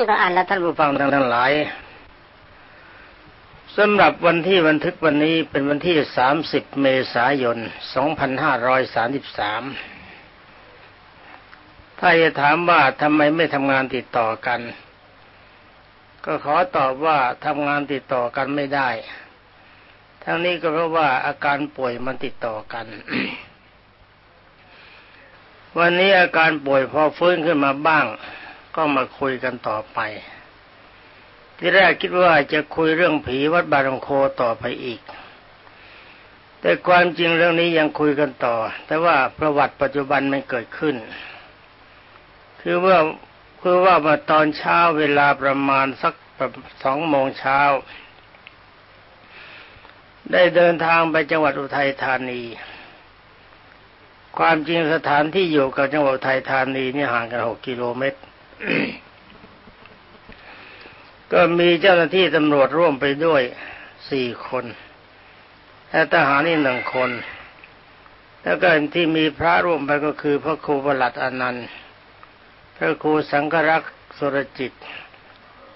านก็อ่านแล้วท่านผู้ฟังทั้งหลายสำหรับวันที่บันทึกวันนี้เป็นวันที่ 30 เมษายน 2533 ถ้าจะถามว่าทำไมไม่ทำงานติดต่อกัน ก็ขอตอบว่าทำงานติดต่อกันไม่ได้ ทั้งนี้ก็เพราะว่าอาการป่วยมันติดต่อกัน วันนี้อาการป่วยพอฟื้นขึ้นมาบ้าง ก็มาคุยกันต่อไป ที่แรกคิดว่าจะคุยเรื่องผีวัดบารมโคต่อไปอีก แต่ความจริงเรื่องนี้ยังคุยกันต่อ แต่ว่าประวัติปัจจุบันมันเกิดขึ้น คือว่าคือว่ามาตอนเช้าเวลาประมาณสักสองโมงเช้า ได้เดินทางไปจังหวัดอุทัยธานี ความจริงสถานที่อยู่กับจังหวัดอุทัยธานีนี่ห่างกันหกกิโลเมตร ก็มีเจ้าหน้าที่ตำรวจร่วมไปด้วยสี่คนและทหารนี่หนึ่งคน แล้วก็ที่มีพระร่วมไปก็คือ พระครูประหลัดอนันต์ พระครูสังฆรักษ์สุรจิต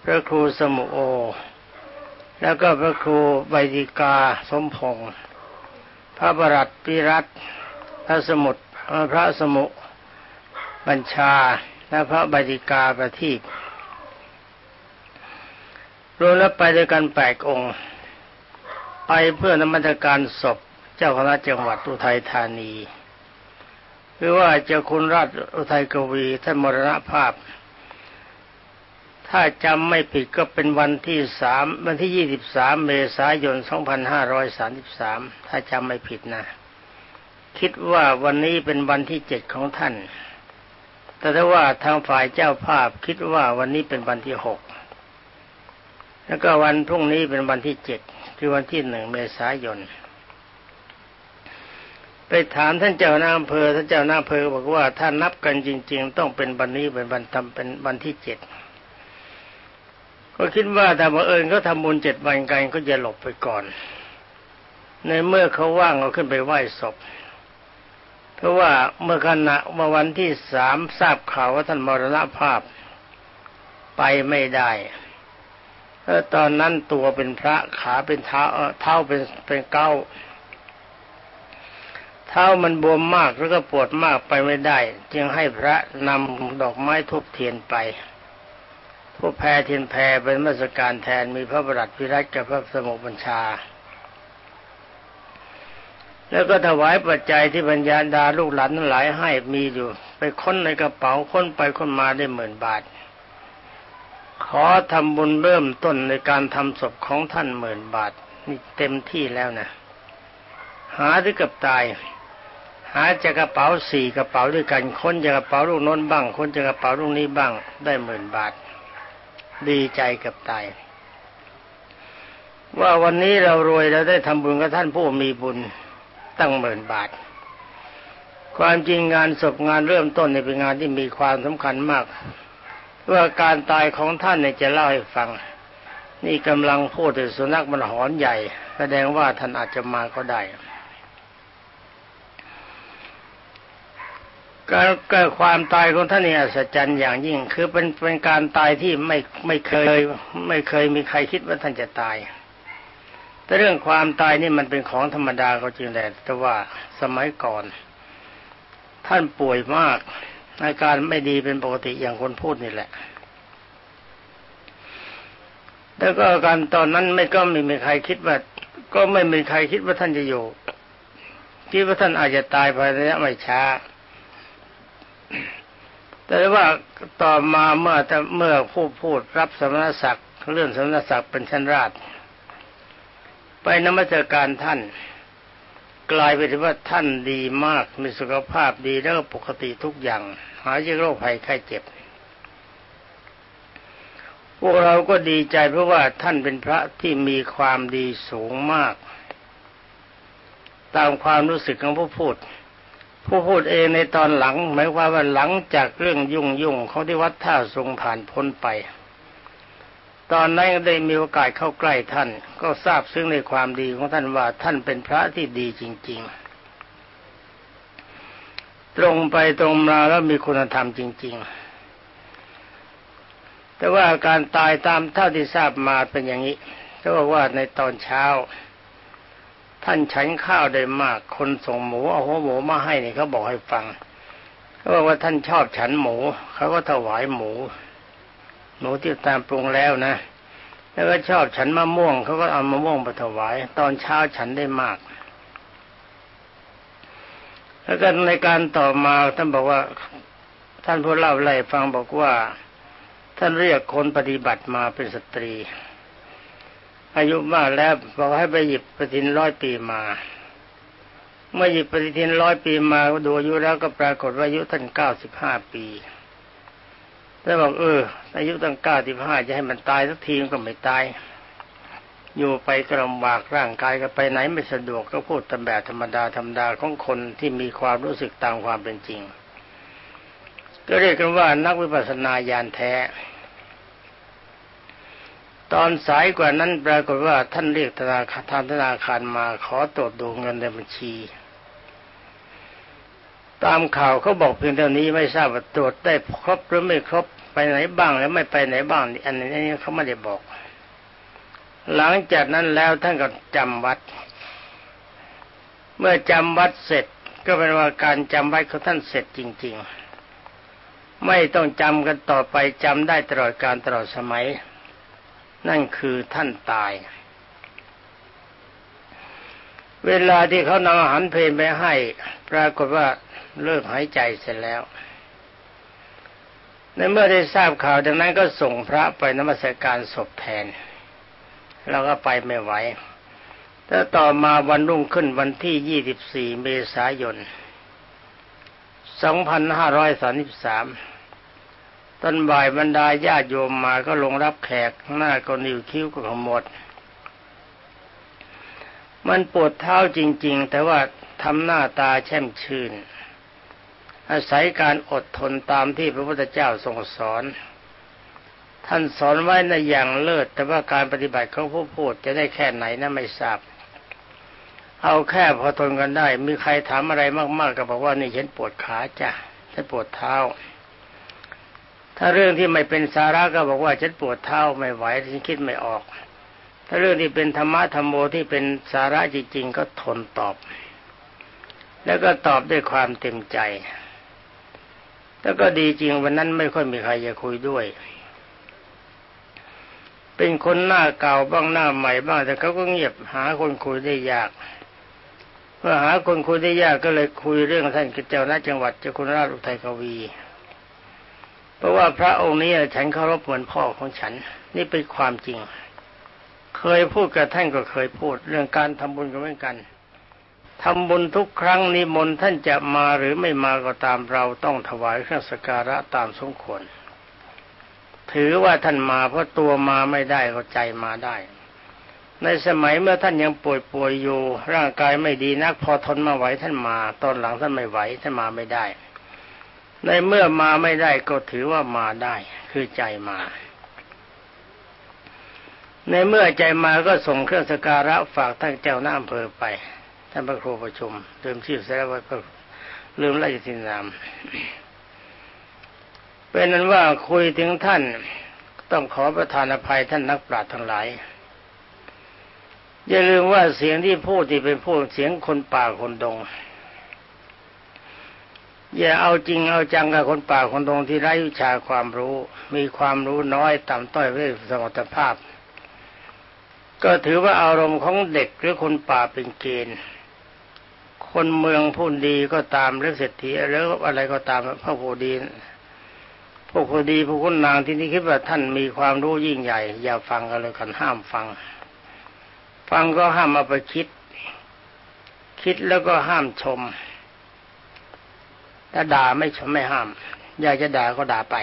พระครูสมุโอ แล้วก็พระครูใบดิกาสมพงศ์พระประหลัดปิรัตพระสมุดพระสมุบัญชา และพระใบดิกาประทีปรวมแล้วไปด้วยกันแปดองค์ ไปเพื่อนมัสการศพเจ้าคณะจังหวัดอุทัยธานีคือว่าเจ้าคุณราชอุทัยกวีท่านมรณภาพ ถ้าจำไม่ผิดก็เป็นวันที่สามวันที่ยี่สิบสามเมษายนสองพันห้าร้อยสามสิบสามถ้าจำไม่ผิดนะ คิดว่าวันนี้เป็นวันที่เจ็ดของท่าน แต่ถ้าว่าทางฝ่ายเจ้าภาพคิดว่าวันนี้เป็นวันที่หกแล้วก็วันพรุ่งนี้เป็นวันที่เจ็ดคือวันที่หนึ่งเมษายน ไปถามท่านเจ้าหน้าอำเภอท่านเจ้าหน้าอำเภอบอกว่าถ้านับกันจริง ๆ ต้องเป็นวันนี้เป็นวันทำเป็นวันที่เจ็ดก็คิดว่าถ้าบังเอิญเขาทำบุญเจ็ดวันกันก็จะหลบไปก่อน ในเมื่อเขาว่างเขาขึ้นไปไหว้ศพ เพราะว่าเมื่อขณะเมื่อวันที่สามทราบข่าวว่าท่านมรณภาพไปไม่ได้ตอนนั้นตัวเป็นพระขาเป็นเท้าเท้าเป็นเป็นเก้าเท้ามันบวมมากแล้วก็ปวดมากไปไม่ได้ จึงให้พระนำดอกไม้ทุบเทียนไปผู้แพรเทียนแพรเป็นมาสการแทนมีพระประหลัดพิรัตกับพระสมุบัญชา แล้วก็ถวายปัจจัยที่บรรญาดาลูกหลานทั้งหลายให้มีอยู่ ไปค้นในกระเป๋าค้นไปค้นมาได้หมื่นบาท ขอทำบุญเริ่มต้นในการทำศพของท่านหมื่นบาทนี่เต็มที่แล้วนะหาที่กับตาย หาจากกระเป๋าสี่กระเป๋าด้วยกันค้นจากกระเป๋าลูกน้นบ้างค้นจากกระเป๋าลูกนี้บ้างได้หมื่นบาท ดีใจกับตายว่าวันนี้เรารวยเราได้ทำบุญกับท่านผู้มีบุญ ตั้งหมื่นบาท ความจริงงานศพงานเริ่มต้นเป็นงานที่มีความสำคัญมากว่าการตายของท่านเนี่ยจะเล่าให้ฟัง นี่กำลังพูดถึงสุนัขมันหอนใหญ่ แสดงว่าท่านอาจจะมาก็ได้การเกิดความตายของท่านเนี่อัศจรรย์อย่างยิ่ง คือเป็นเป็นการตายที่ไม่ไม่เคย ไม่เคยมีใครคิดว่าท่านจะตาย แต่เรื่องความตายนี่มันเป็นของธรรมดาก็จริงแต่แต่ว่าสมัยก่อน ท่านป่วยมากอาการไม่ดีเป็นปกติอย่างคนพูดนี่แหละ แล้วก็การตอนนั้นไม่ก็ไม่มีใครคิดว่า ก็ไม่มีใครคิดว่าท่านจะอยู่คิดว่าท่านอาจจะตายภายในระยะไม่ช้า แต่ว่าต่อมาเมื่อเมื่อผู้พูดรับสมณศักดิ์เรื่องสมณศักดิ์เป็นชั้นราช ไปนมัสการท่าน กลายเป็นว่าท่านดีมากมีสุขภาพดีแล้วปกติทุกอย่าง หายจากโรคภัยไข้เจ็บ พวกเราก็ดีใจเพราะว่าท่านเป็นพระที่มีความดีสูงมาก ตามความรู้สึกของผู้พูด ผู้พูดเองในตอนหลังหมายความว่าหลังจากเรื่องยุ่งยุ่งเขาที่วัดท่าทรงผ่านพ้นไป ตอนนั้นได้มีโอกาสเข้าใกล้ท่าน ก็ทราบซึ่งในความดีของท่านว่าท่านเป็นพระที่ดีจริง ๆ ตรงไปตรงมาแล้วมีคุณธรรมจริง ๆ แต่ว่าการตายตามเท่าที่ทราบมาเป็นอย่างนี้เขาบอกว่าในตอนเช้า ท่านฉันข้าวได้มาก คนส่งหมูเอาหัวหมูมาให้เนี่ยเขาบอกให้ฟังเขาบอกว่าท่านชอบฉันหมูเขาก็ถวายหมู หมูที่ตามปรุงแล้วนะ แล้วก็ชอบฉันมะม่วงเขาก็เอามะม่วงไปถวาย ตอนเช้าฉันได้มาก แล้วก็ในการต่อมาท่านบอกว่า ท่านผู้เล่าไล่ฟังบอกว่า ท่านเรียกคนปฏิบัติมาเป็นสตรี อายุมากแล้วบอกให้ไปหยิบปฏิทินร้อยปีมาเมื่อหยิบปฏิทินร้อยปีมาดูอายุแล้วก็ปรากฏว่าอายุท่านเก้าสิบห้าปี แล้วบอกเออ อายุตั้งเก้าสิบห้าจะให้มันตายสักทีมันก็ไม่ตาย อยู่ไปกระลำบากร่างกายก็ไปไหนไม่สะดวกก็พูดตามแบบธรรมดาธรรมดาของคนที่มีความรู้สึกตามความเป็นจริง ก็เรียกกันว่านักวิปัสสนาญาณแท้ ตอนสายกว่านั้นปรากฏว่าท่านเรียกธนาคารธนาคารมาขอตรวจดูเงินในบัญชี ตามข่าวเขาบอกเพียงเท่านี้ไม่ทราบว่าตรวจได้ครบหรือไม่ครบไปไหนบ้างแล้วไม่ไปไหนบ้างอันนี้เขาไม่ได้บอก หลังจากนั้นแล้วท่านก็จำวัด เมื่อจำวัดเสร็จก็เป็นว่าการจำวัดของท่านเสร็จจริง ๆ ไม่ต้องจำกันต่อไปจำได้ตลอดการตลอดสมัย นั่นคือท่านตาย เวลาที่เขานำอาหารเพลนไปให้ ปรากฏว่าเลิกหายใจเสร็จแล้ว ในเมื่อได้ทราบข่าวดังนั้นก็ส่งพระไปนมัสการศพแทนเราก็ไปไม่ไหวแต่ต่อมาวันรุ่งขึ้นวันที่ 24 เมษายน 2533 ต้นบ่ายบรรดาญาติโยมมาก็ลงรับแขก หน้าก็นิ้วคิ้วก็ขมวด มันปวดเท้าจริง ๆ แต่ว่าทำหน้าตาแช่มชื่น อาศัยการอดทนตามที่พระพุทธเจ้าทรงสอน ท่านสอนไว้ในอย่างเลิศ แต่ว่าการปฏิบัติของผู้พูดจะได้แค่ไหนนะไม่ทราบ เอาแค่พอทนกันได้ มีใครถามอะไรมาก ๆ ก็บอกว่านี่ฉันปวดขาจ้ะฉันปวดเท้า ถ้าเรื่องที่ไม่เป็นสาระก็บอกว่าฉันปวดเท้าไม่ไหวฉันคิดไม่ออก เรื่องที่เป็นธรรมะธรรมโมที่เป็นสาระจริงๆก็ทนตอบ แล้วก็ตอบด้วยความเต็มใจ แล้วก็ดีจริงวันนั้นไม่ค่อยมีใครจะคุยด้วย เป็นคนหน้าเก่าบ้างหน้าใหม่บ้างแต่เขาก็เงียบหาคนคุยได้ยากเมื่อหาคนคุยได้ยากก็เลยคุยเรื่องท่านเจ้าหน้าจังหวัดเจ้าคุณราชอุทัยกวีเพราะว่าพระองค์นี้ฉันเคารพเหมือนพ่อของฉัน นี่เป็นความจริง เคยพูดกับท่านก็เคยพูด เรื่องการทำบุญกันเหมือนกันทำบุญทุกครั้งนิมนต์ท่านจะมาหรือไม่มาก็ตามเราต้องถวายเครื่องสักการะตามสมควร ถือว่าท่านมาเพราะตัวมาไม่ได้ก็ใจมาได้ ในสมัยเมื่อท่านยังป่วยป่วยอยู่ ร่างกายไม่ดีนักพอทนมาไหวท่านมา ตอนหลังท่านไม่ไหวท่านมาไม่ได้ ในเมื่อมาไม่ได้ก็ถือว่ามาได้ คือใจมา ในเมื่อใจมาก็ส่งเครื่องสการะฝากท่านเจ้าหน้าอำเภอไป ท่านพระครูประชุมลืมชื่อเสียแล้วก็ลืมราชทินามเป็นนั้นว่าคุยถึงท่านต้องขอประทานอภัยท่านนักปราชญ์ทั้งหลาย อย่าลืมว่าเสียงที่พูดที่เป็นพูดเสียงคนป่าคนดง อย่าเอาจริงเอาจังกับคนป่าคนดงที่ไร้วิชาความรู้ มีความรู้น้อยต่ำต้อยเรื่องสมรรถภาพ ก็ถือว่าอารมณ์ของเด็กหรือคนป่าเป็นเกณฑ์คนเมืองผู้ดีก็ตามหรือเศรษฐีหรืออะไรก็ตามพระผู้ดีพวกผู้ดีผู้คุณนางที่นี่คิดว่าท่านมีความรู้ยิ่งใหญ่ อย่าฟังกันเลยกันห้ามฟัง ฟังก็ห้ามมาไปคิด คิดแล้วก็ห้ามชมถ้าด่าไม่ชมไม่ห้าม อยากจะด่าก็ด่าไป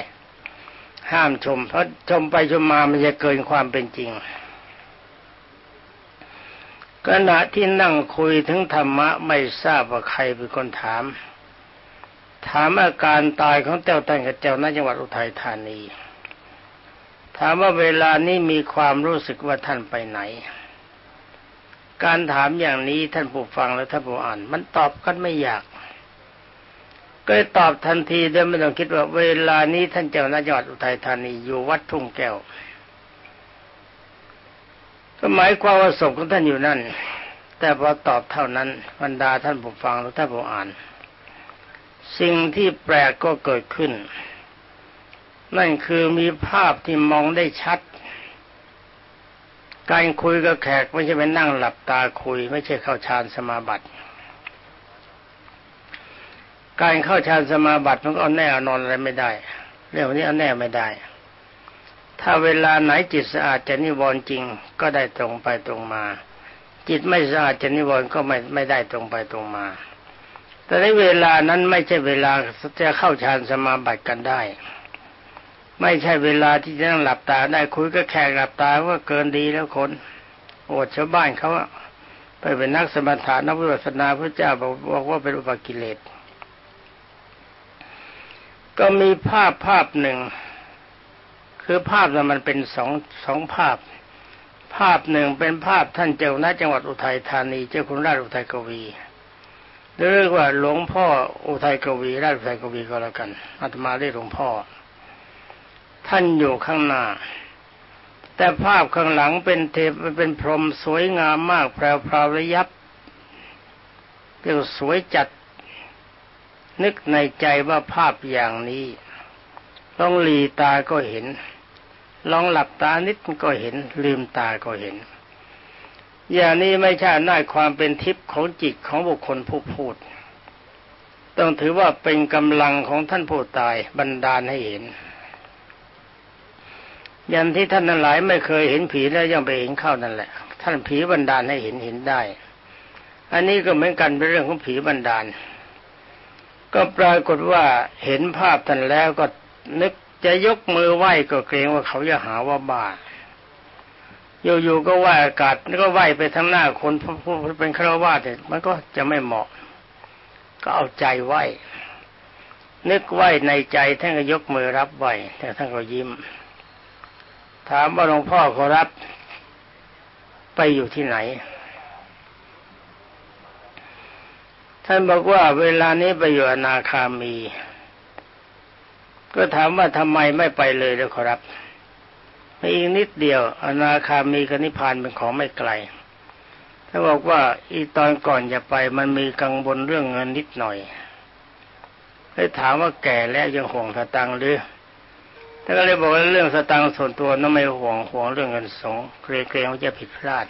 ห้ามชม เพราะชมไปชมมามันจะเกินความเป็นจริง ขณะที่นั่งคุยถึงธรรมะไม่ทราบว่าใครเป็นคนถาม ถามอาการตายของเจ้าตันกับเจ้าหน้าจังหวัดอุทัยธานี ถามว่าเวลานี้มีความรู้สึกว่าท่านไปไหน การถามอย่างนี้ท่านผู้ฟังและท่านผู้อ่าน มันตอบกันไม่ยาก ก็ตอบทันทีโดยไม่ต้องคิดว่า เวลานี้ท่านเจ้าหน้าจังหวัดอุทัยธานีอยู่วัดทุ่งแก้ว ก็หมายความว่าศพของท่านอยู่นั่น แต่พอตอบเท่านั้นบรรดาท่านผู้ฟังและท่านผู้อ่าน สิ่งที่แปลกก็เกิดขึ้น นั่นคือมีภาพที่มองได้ชัด การคุยกับแขกไม่ใช่ไปนั่งหลับตาคุย ไม่ใช่เข้าฌานสมาบัติ การเข้าฌานสมาบัติมันก็เอาแน่นอนอะไรไม่ได้ เรื่องนี้เอาแน่ไม่ได้ ถ้าเวลาไหนจิตสะอาดจะนิวรณ์จริง ก็ได้ตรงไปตรงมา จิตไม่สะอาดจะนิวรณ์ก็ไม่ไม่ได้ตรงไปตรงมา แต่ในเวลานั้นไม่ใช่เวลาจะเข้าฌานสมาบัติกันได้ ไม่ใช่เวลาที่จะนั่งหลับตาได้คุยก็แขกหลับตาว่าเกินดีแล้วคน โอดชาวบ้านเขาไปเป็นนักสมถะนักวิปัสสนาพระเจ้าบอกว่าเป็นอุปกิเลสก็มีภาพภาพหนึ่ง คือภาพนั้นมันเป็นสองสองภาพ ภาพหนึ่งเป็นภาพท่านเจ้าหน้าจังหวัดอุทัยธานี เจ้าคุณราชอุทัยกวีเรียกว่าหลวงพ่ออุทัยกวี ราชอุทัยกวีก็แล้วกันอาตมาเรียกหลวงพ่อ ท่านอยู่ข้างหน้า แต่ภาพข้างหลังเป็นเทปเป็นพรหมสวยงามมากแพรวพราวระยับเรียกสวยจัด นึกในใจว่าภาพอย่างนี้ลองหลีตาก็เห็น ลองหลับตานิดก็เห็น ลืมตาก็เห็น อย่างนี้ไม่ใช่น่าความเป็นทิพย์ของจิตของบุคคลผู้พูด ต้องถือว่าเป็นกำลังของท่านผู้ตายบันดาลให้เห็นย่างที่ท่านนั้นหลายไม่เคยเห็นผีแล้วยังไปเห็นเข้านั่นแหละ ท่านผีบันดาลให้เห็นเห็นได้ อันนี้ก็เหมือนกันเป็นเรื่องของผีบันดาล ก็ปรากฏว่าเห็นภาพท่านแล้วก็นึก จะยกมือไหว้ก็เกรงว่าเขาจะหาว่าบ้าอยู่ๆก็ไหว้อากาศแล้วก็ไหว้ไปทั้งหน้าคนผู้เป็นฆราวาสเนี่ยมันก็จะไม่เหมาะ ก็เอาใจไหว้นึกไหว้ในใจท่านก็ยกมือรับไหว้แต่ท่านก็ยิ้ม ถามว่าหลวงพ่อขอรับ ไปอยู่ที่ไหน ท่านบอกว่าเวลานี้ไปอยู่อนาคามี ก็ถามว่าทำไมไม่ไปเลยแล้วครับอีกนิดเดียว อนาคามีกับนิพพานเป็นของไม่ไกลถ้าบอกว่าอีตอนก่อนจะไปมันมีกังวลเรื่องเงินนิดหน่อยให้ถามว่าแก่แล้วยังห่วงสตังค์หรือท่านก็เลยบอกว่าเรื่องสตังค์ส่วนตัวนั้นไม่ห่วงห่วงเรื่องเงินสงเกรงว่าจะผิดพลาด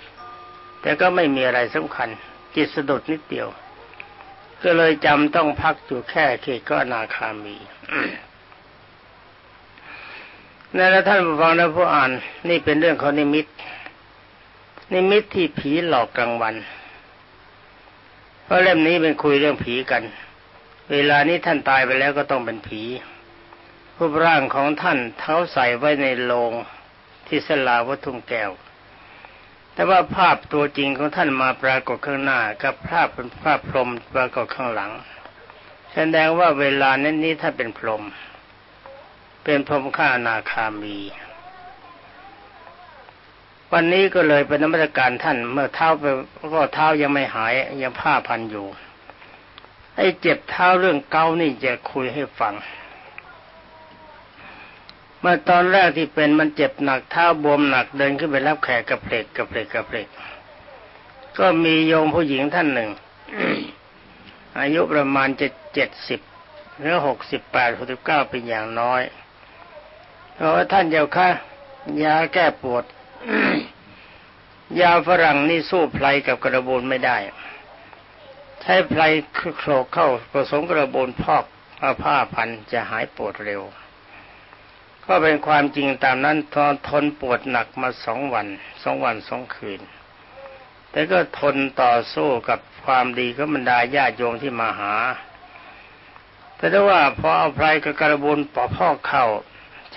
แต่ก็ไม่มีอะไรสำคัญ จิตสะดุดนิดเดียว ก็เลยจำต้องพักอยู่แค่เขตก็นาคามี นั่นแหละท่านผู้ฟังและผู้อ่าน นี่เป็นเรื่องของนิมิต นิมิตที่ผีหลอกกลางวัน เพราะเล่มนี้เป็นคุยเรื่องผีกัน เวลานี้ท่านตายไปแล้วก็ต้องเป็นผีรูปร่างของท่านเท้าใส่ไว้ในโลงที่สลาวัตถุงแก้ว แต่ว่าภาพตัวจริงของท่านมาปรากฏข้างหน้า กับภาพเป็นภาพพรหมปรากฏข้างหลัง แสดงว่าเวลานั้นนี้ท่านเป็นพรหม เป็นพรหมข้านาคามี วันนี้ก็เลยเป็นนมัสการท่านเมื่อเท้าไปก็เท้ายังไม่หายยังผ้าพันอยู่ไอ้เจ็บเท้าเรื่องเกานี่จะคุยให้ฟังเมื่อตอนแรกที่เป็นมันเจ็บหนักเท้าบวมหนักเดินขึ้นไปรับแขกกระเพลกกระเพลกกระเพลกก็มีโยมผู้หญิงท่านหนึ่ง อายุประมาณจะเจ็ดสิบหรือหกสิบแปดหกสิบเก้าเป็นอย่างน้อย เพราะว่าท่านเจ้าค่ะยาแก้ปวดยาฝรั่งนี่สู้ไพลกับกระบูนไม่ได้ ใช้ไพลโคลกเข้าผสมกระบูนพอกเอาผ้าพันจะหายปวดเร็ว ก็เป็นความจริงตามนั้นทนทนปวดหนักมาสองวันสองวันสองคืน แต่ก็ทนต่อสู้กับความดีก็บรรดาญาติโยมที่มาหาแต่ถ้าว่าพอเอาไพรกับกระบุนปอพ่อเข้า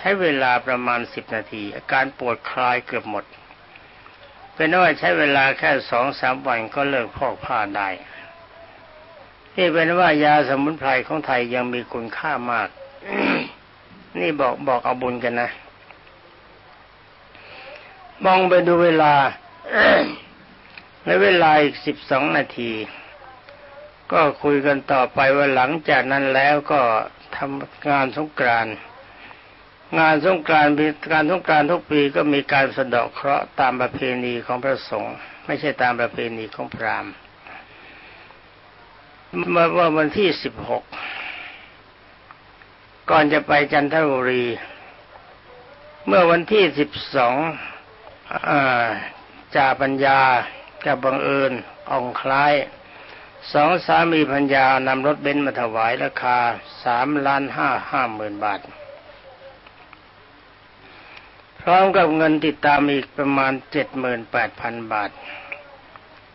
ช้เวลาประมาณสิบนาที อาการปวดคลายเกือบหมด เป็นว่าใช้เวลาแค่สองสามวันก็เลิกพอกผ้าได้ที่เป็นว่ายาสมุนไพรของไทยยังมีคุณค่ามาก นี่บอกบอกเอาบุญกันนะ มองไปดูเวลาในเวลาอีกสิบสองนาที ก็คุยกันต่อไปว่าหลังจากนั้นแล้วก็ทำงานสงกรานต์ งานสงกรานต์การสงกรานต์ทุกปีก็มีการสะเดาะเคราะห์ตามประเพณีของพระสงฆ์ไม่ใช่ตามประเพณีของพราหมณ์เมื่อวันที่สิบหกก่อนจะไปจันทบุรี เมื่อวันที่สิบสองจ่าปัญญากับบังเอิญองคล้ายสองสามีพัญญานำรถเบนซ์มาถวายราคาสามล้านห้าห้าหมื่นบาท พร้อมกับเงินติดตามอีกประมาณเจ็ดหมื่นแปดพันบาท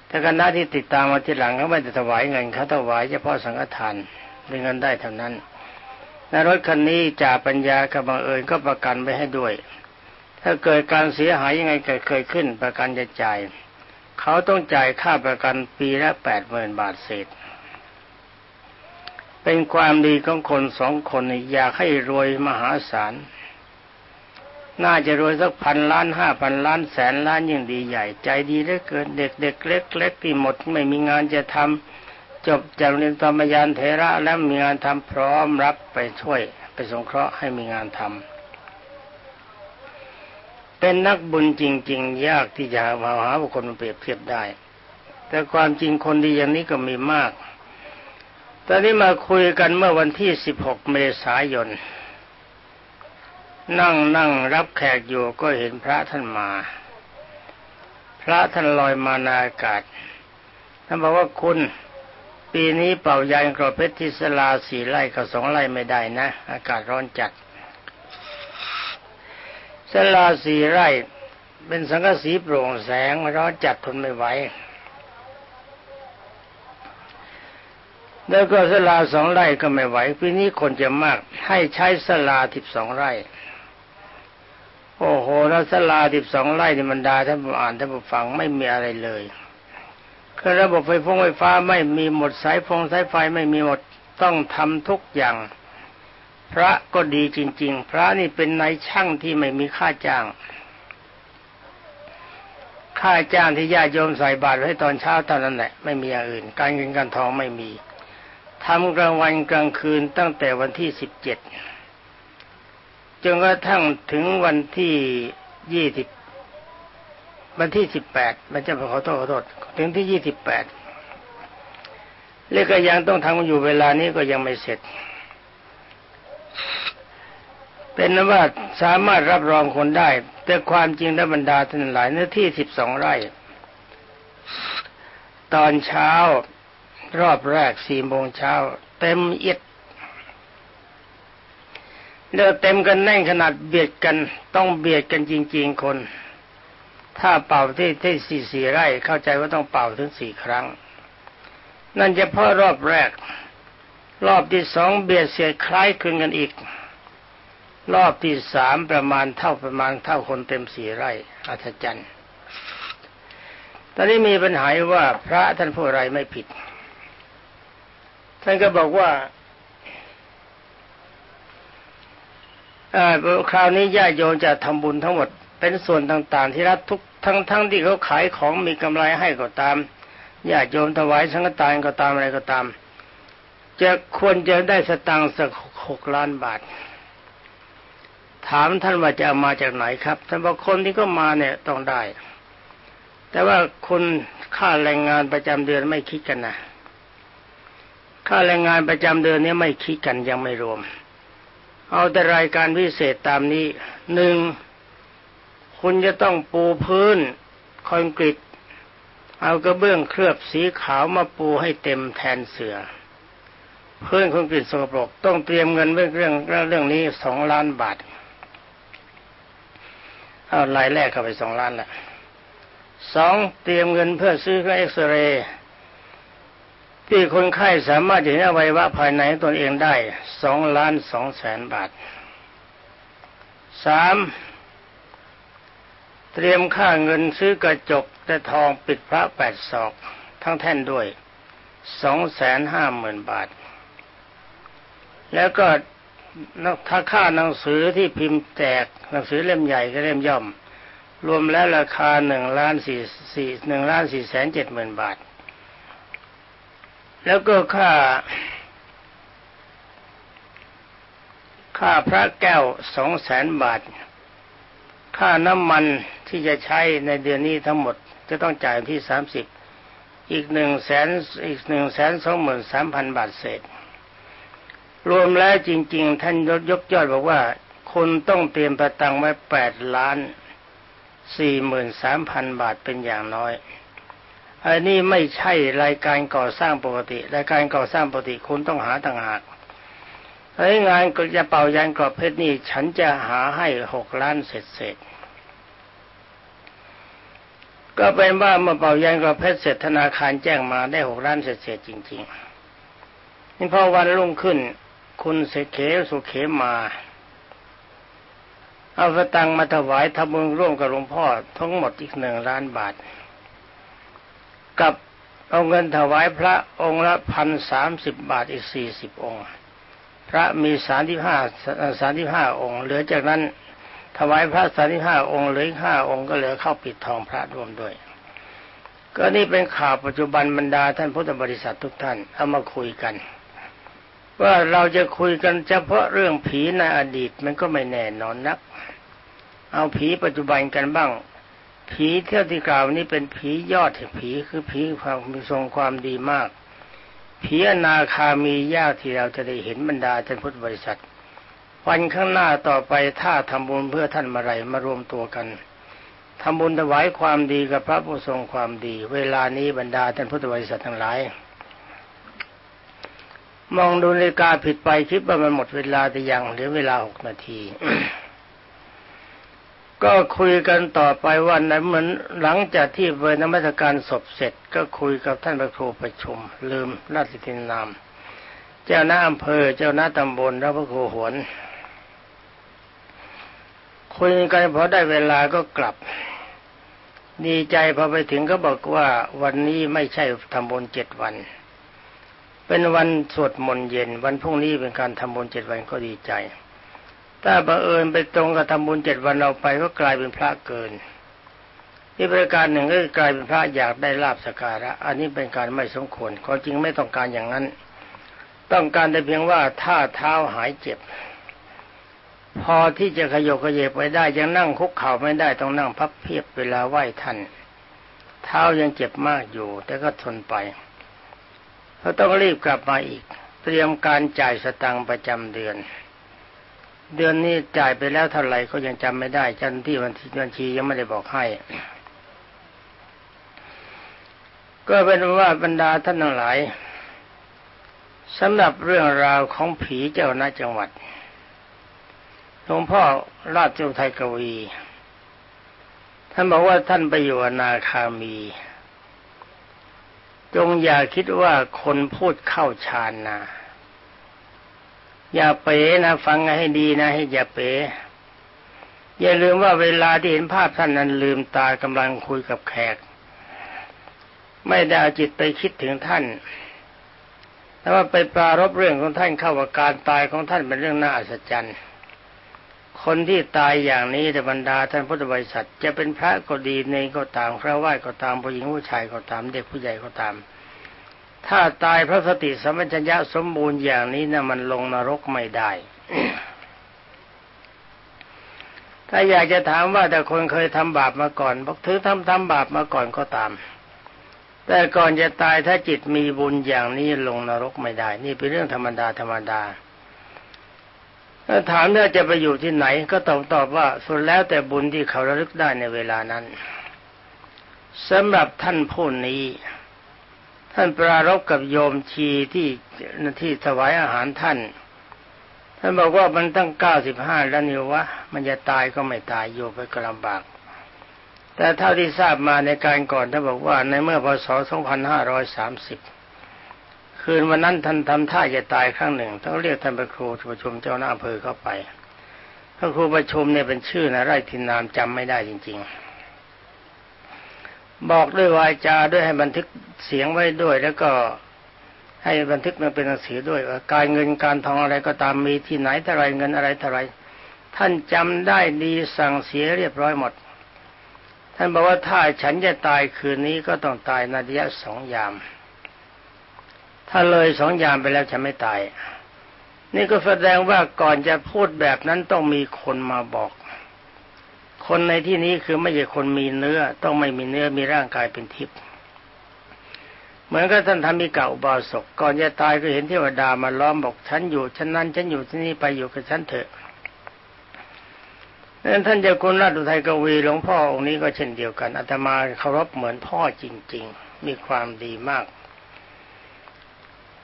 แต่คณะที่ติดตามมาทีหลังเขาไม่ได้ถวายเงินเขาถวายเฉพาะสังฆทานมีเงินได้เท่านั้นในรถคันนี้จ่าปัญญากับบังเอิญก็ประกันไปให้ด้วย ถ้าเกิดการเสียหายยังไงเกิดเคยขึ้น ประกันจะจ่ายเขาต้องจ่ายค่าประกันปีละแปดหมื่นบาทเศษ เป็นความดีของคนสองคนอยากให้รวยมหาศาล น่าจะรวยสักพันล้านห้าพันล้านแสนล้านยิ่งดีใหญ่ ใจดีเหลือเกินเด็กเด็กเล็กเล็กที่หมดไม่มีงานจะทำจบจากเรียนธรรมยานเทระแล้วมีงานทำพร้อมรับไปช่วย ไปสงเคราะห์ให้มีงานทำเป็นนักบุญจริง ๆ ยากที่จะมาหาบุคคลมาเปรียบเทียบได้ แต่ความจริงคนดีอย่างนี้ก็มีมาก ตอนนี้มาคุยกันเมื่อวันที่ 16 เมษายน นั่งนั่งรับแขกอยู่ก็เห็นพระท่านมา พระท่านลอยมานาอากาศท่านบอกว่าคุณปีนี้เป่ายางกรอบเพชรทิศลาสี่ไร่กับสองไร่ไม่ได้นะ อากาศร้อนจัดสลาสีไร่ เป็นสังกะสีโปร่งแสงร้อนจัดทนไม่ไหวแล้วก็สลาสองไร่ก็ไม่ไหวปีนี้คนจะมาก ให้ใช้สลาทิบสองไร่ โอ้โหแล้วสลาทิบสองไร่นี่มันดาท่านผู้อ่านท่านผู้ฟังไม่มีอะไรเลยคือระบบไฟฟ้าไฟฟ้าไม่มีหมดสายฟงสายไฟไม่มีหมดต้องทำทุกอย่าง พระก็ดีจริง ๆ พระนี่เป็นนายช่างที่ไม่มีค่าจ้าง ค่าจ้างที่ญาติโยมใส่บาตรให้ตอนเช้าตอนนั้นแหละไม่มีอย่างอื่น การเงินการทองไม่มีทำกลางวันกลางคืนตั้งแต่วันที่สิบเจ็ด จนกระทั่งถึงวันที่ยี่สิบวันที่สิบแปดมันจะขอโทษขอโทษถึงที่ยี่สิบแปดเรียกก็ยังต้องทำอยู่เวลานี้ก็ยังไม่เสร็จ เป็นนว่าสามารถรับรองคนได้ แต่ความจริงและบรรดาท่านหลายเนื้อที่สิบสองไร่ ตอนเช้ารอบแรกสี่โมงเช้า เต็มเอียด เลือเต็มกันแน่นขนาดเบียดกันต้องเบียดกันจริง ๆ คน ถ้าเป่าที่ที่สี่สี่ไร่เข้าใจว่าต้องเป่าถึงสี่ครั้ง นั่นจะเพราะรอบแรก รอบที่สองเบียดเสียคล้ายคลึงกันอีก รอบที่สามประมาณเท่าประมาณเท่าคนเต็มสี่ไร่อัศจรรย์ตอนนี้มีปัญหาว่าพระท่านผู้ไรไม่ผิดท่านก็บอกว่า คราวนี้ญาติโยมจะทำบุญทั้งหมดเป็นส่วนต่างๆ ที่รัฐทุกทั้งทั้งที่เขาขายของมีกำไรให้ก็ตามญาติโยมถวายสังฆทานก็ตามอะไรก็ตาม จะควรจะได้สตังค์สักหกล้านบาท ถามท่านว่าจะเอามาจากไหนครับท่านบอกคนที่ก็มาเนี่ยต้องได้ แต่ว่าคุณค่าแรงงานประจำเดือนไม่คิดกันนะค่าแรงงานประจำเดือนนี้ไม่คิดกันยังไม่รวม เอาแต่รายการพิเศษตามนี้หนึ่งคุณจะต้องปูพื้นคอนกรีตเอากระเบื้องเคลือบสีขาวมาปูให้เต็มแทนเสือพื้นคอนกรีตสกปรกต้องเตรียมเงินเรื่องเรื่องเรื่องนี้สองล้านบาทเอารายแรกเข้าไปสองล้านละสองเตรียมเงินเพื่อซื้อเครื่องเอ็กซเรย์ ที่คนไข้สามารถเห็นอวัยวะภายในตนเองได้สองล้านสองแสนบาทสามเตรียมค่าเงินซื้อกระจกแต่ทองปิดพระแปดศอก ทั้งแท่นด้วยสองแสนห้าหมื่นบาท แล้วก็ถ้าค่าหนังสือที่พิมพ์แจกหนังสือเล่มใหญ่กับเล่มย่อม รวมแล้วราคาหนึ่งล้านสี่สี่หนึ่งล้านสี่แสนเจ็ดหมื่นบาท แล้วก็ค่าค่าพระแก้วสองแสนบาท ค่าน้ำมันที่จะใช้ในเดือนนี้ทั้งหมดจะต้องจ่ายที่สามสิบอีกหนึ่งแสนอีกหนึ่งแสนสองหมื่นสามพันบาทเศษ รวมแล้วจริง ๆ ท่านยกยกยอดบอกว่าคุณต้องเตรียมประตังไว้แปดล้านสี่หมื่นสามพันบาทเป็นอย่างน้อย อันนี้ไม่ใช่รายการก่อสร้างปกติ รายการก่อสร้างปกติคุณต้องหาต่างหากไอ้งานก็จะเป่ายานกรอบเพชรนี่ฉันจะหาให้หกล้านเศษเศษก็เป็นว่าเมื่อเป่ายันกระเพชรเสร็จธนาคารแจ้งมาได้หกล้านเศษจริง ๆ นี่พอวันรุ่งขึ้น คุณเสเขสุเขมาเอาสตังมาถวายทำบุญร่วมกับหลวงพ่อทั้งหมดอีกหนึ่งล้านบาท กับเอาเงินถวายพระองค์ละพันสามสิบบาทอีกสี่สิบองค์ พระมีสามที่ห้าสามที่ห้าองค์ เหลือจากนั้นถวายพระสารีห้าองค์เหลือห้าองค์ก็เหลือเข้าปิดทองพระรวมด้วย ก็นี่เป็นข่าวปัจจุบันบรรดาท่านพุทธบริษัททุกท่านเอามาคุยกัน ว่าเราจะคุยกันเฉพาะเรื่องผีในอดีตมันก็ไม่แน่นอนนัก เอาผีปัจจุบันกันบ้าง ผีเที่ยวที่กล่าวนี้เป็นผียอดผีคือผีความมีทรงความดีมาก ผีอนาคามียากที่เราจะได้เห็นบรรดาท่านพุทธบริษัท วันข้างหน้าต่อไปถ้าทำบุญเพื่อท่านมาไรมารวมตัวกันทำบุญถวายความดีกับพระผู้ทรงความดี เวลานี้บรรดาท่านพุทธบริษัททั้งหลายมองดูนาฬิกาผิดไปคิดว่ามันหมดเวลาแต่ยังเหลือเวลาหกนาที ก็คุยกันต่อไปวันนั้นเหมือนหลังจากที่เวรนมัสการศพเสร็จ ก็คุยกับท่านพระครูประชุม ลืมราชทินนาม เจ้าหน้าอำเภอเจ้าหน้าตำบลและพระครูหวนคุยกันพอได้เวลาก็กลับ ดีใจพอไปถึงก็บอกว่าวันนี้ไม่ใช่ทำบุญเจ็ดวัน เป็นวันสวดมนต์เย็น วันพรุ่งนี้เป็นการทำบุญเจ็ดวันก็ดีใจ ถ้าบังเอิญไปตรงกับทำบุญเจ็ดวันเราไปก็กลายเป็นพระเกินที่ประการหนึ่งก็กลายเป็นพระอยากได้ลาบสการะ อันนี้เป็นการไม่สมควรความจริงไม่ต้องการอย่างนั้น ต้องการแต่เพียงว่าถ้าเท้าหายเจ็บ พอที่จะขยกขยเยบไปได้ยังนั่งคุกเข่าไม่ได้ต้องนั่งพับเพียบเวลาไหว้ท่านเท้ายังเจ็บมากอยู่ แต่ก็ทนไปเขาต้องรีบกลับมาอีก เตรียมการจ่ายสตังค์ประจำเดือน เดือนนี้จ่ายไปแล้วเท่าไหร่ก็ยังจำไม่ได้จันที่วันที่บัญชียังไม่ได้บอกให้ ก็เป็นว่าบรรดาท่านทั้งหลายสำหรับเรื่องราวของผีเจ้าหน้าจังหวัดหลวงพ่อราชจุไทยกวี ท่านบอกว่าท่านไปอยู่อนาคามี จงอย่าคิดว่าคนพูดเข้าฌานนะ อย่าเป๋นะฟังให้ดีนะให้อย่าเป๋อย่าลืมว่าเวลาที่เห็นภาพท่านนั้นลืมตากำลังคุยกับแขก ไม่ได้เอาจิตไปคิดถึงท่านแต่ว่าไปปรารบเรื่องของท่านเข้าว่าการตายของท่านเป็นเรื่องน่าอัศจรรย์คนที่ตายอย่างนี้แต่บรรดาท่านพุทธบริษัท จะเป็นพระก็ดีในก็ตามพระว่าก็ตามผู้หญิงผู้ชายก็ตาม เด็กผู้ใหญ่ก็ตาม ถ้าตายพระสติสัมปชัญญะสมบูรณ์อย่างนี้นะ่ะมันลงนรกไม่ได้ ถ้าอยากจะถามว่าแต่คนเคยทำบาปมาก่อนบอกถือทำทำบาปมาก่อนก็ตาม แต่ก่อนจะตายถ้าจิตมีบุญอย่างนี้ลงนรกไม่ได้ นี่เป็นเรื่องธรรมดาธรรมดาถ้าถามว่าจะไปอยู่ที่ไหน ก็ตอบตอบว่าส่วนแล้วแต่บุญที่เขาระลึกได้ในเวลานั้นสำหรับท่านผู้นี้ ท่านปรารบกับโยมชีที่ที่ถวายอาหารท่าน ท่านบอกว่ามันตั้งเก้าสิบห้าแล้วนี่วะมันจะตายก็ไม่ตายอยู่ไปก็ลำบาก แต่เท่าที่ทราบมาในการก่อนท่านบอกว่าในเมื่อพศสองพันห้าร้อยสามสิบคืนวันนั้นท่านทำท่าจะตายครั้งหนึ่งต้องเรียกท่านพระครูประชุมเจ้าหน้าอำเภอเข้าไปพระครูประชุมเนี่ยเป็นชื่อนะไร่ทินนามจำไม่ได้จริง ๆ บอกด้วยวาจาด้วยให้บันทึกเสียงไว้ด้วย แล้วก็ให้บันทึกมาเป็นหนังสือด้วยว่าการเงินการทองอะไรก็ตามมีที่ไหนเท่าไรเงินอะไรเท่าไรท่านจำได้ดีสั่งเสียเรียบร้อยหมด ท่านบอกว่าถ้าฉันจะตายคืนนี้ก็ต้องตายนาฬิยะสองยาม ถ้าเลยสองยามไปแล้วจะไม่ตาย นี่ก็แสดงว่าก่อนจะพูดแบบนั้นต้องมีคนมาบอก คนในที่นี้คือไม่ใช่คนมีเนื้อ ต้องไม่มีเนื้อมีร่างกายเป็นทิพย์เหมือนกับท่านทำมีเก่าบาศกก่อนจะตายก็เห็นเทวดามาล้อมบอกฉันอยู่ฉันนั้นฉันอยู่ที่นี่ไปอยู่กับฉันเถอะนั้นท่านเจ้าคุณราชอุทัยกวีหลวงพ่อองค์นี้ก็เช่นเดียวกันอาตมาเคารพเหมือนพ่อจริง ๆ มีความดีมาก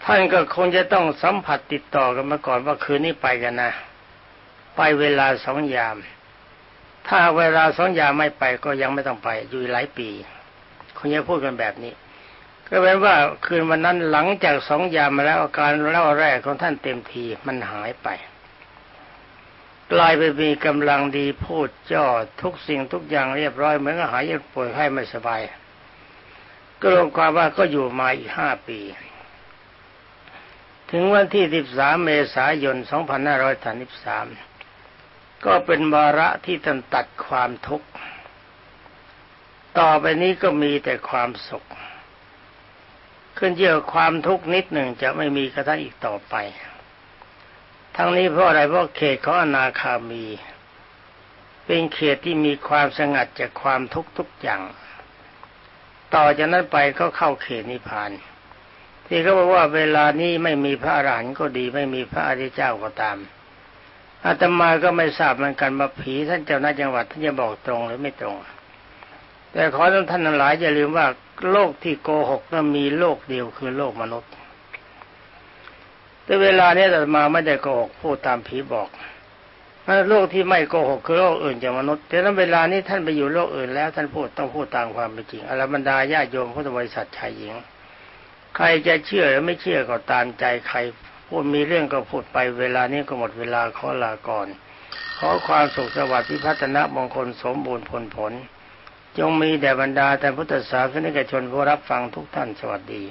ท่านก็คงจะต้องสัมผัสติดต่อกันมาก่อนว่าคืนนี้ไปกันนะ ไปเวลาสองยาม ถ้าเวลาสองยาไม่ไปก็ยังไม่ต้องไปอยู่หลายปีคงจะพูดกันแบบนี้ ก็แปลว่าคืนวันนั้นหลังจากสองยามาแล้วอาการเล่าแรกของท่านเต็มทีมันหายไป กลายไปมีกำลังดีพูดจ่อทุกสิ่งทุกอย่างเรียบร้อยเหมือนกับหายป่วยไข้ไม่สบาย ก็รวมความว่าก็อยู่มาอีกห้าปี ถึงวันที่ 13 เมษายน 2533 ก็เป็นวาระที่ท่านตัดความทุกข์ ต่อไปนี้ก็มีแต่ความสุข ขึ้นเยอะความทุกข์นิดหนึ่งจะไม่มีกระทั่งอีกต่อไป ทั้งนี้เพราะอะไรเพราะเขตของอนาคามี เป็นเขตที่มีความสงัดจากความทุกข์ทุกอย่าง ต่อจากนั้นไปก็เข้าเขตนิพพานที่เขาบอกว่าเวลานี้ไม่มีพระอรหันต์ก็ดี ไม่มีพระอริยเจ้าก็ตาม อาตมาก็ไม่ทราบเหมือนกันมาผีท่านเจ้าหน้าจังหวัดท่านจะบอกตรงหรือไม่ตรง แต่ขอท่านท่านหลายอย่าลืมว่าโลกที่โกหกนั้นมีโลกเดียวคือโลกมนุษย์ แต่เวลานี้แต่มาไม่ได้โกหกพูดตามผีบอกโลกที่ไม่โกหกคือโลกอื่นจากมนุษย์แต่นั้นเวลานี้ท่านไปอยู่โลกอื่นแล้วท่านพูดต้องพูดตามความเป็นจริงอรบรรดาญาโยมพุทธบริษัทชายหญิง ใครจะเชื่อหรือไม่เชื่อก็ตามใจใคร พูดมีเรื่องก็พูดไปเวลานี้ก็หมดเวลาขอลาก่อน ขอความสุขสวัสดิ์พิพัฒนมงคลสมบูรณ์ผลผล จงมีแด่บรรดาแต่พุทธศาสนิกชนผู้รับฟังทุกท่านสวัสดี